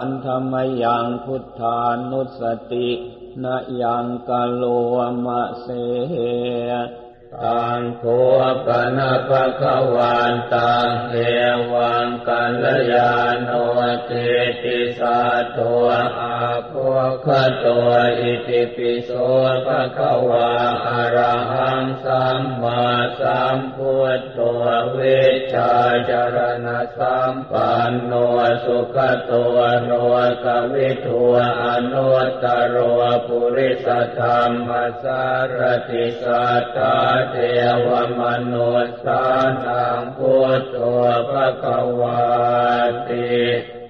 อันธรรมยังพุทธานุสตินะยังกะโลมะเสตังโคปนะภะคะวันตังเอวังกัลยาโนเตติสาโตอาภวคะโตอิติปิโสภะคะวา สัมมาสัมพุทโตเวชาจารณสัมปันโนสุขโตโนกวิทูอนุตตโรปุริสธรรมสารติสัตตาเทวมนุสานังพุทโธภะคะวาติ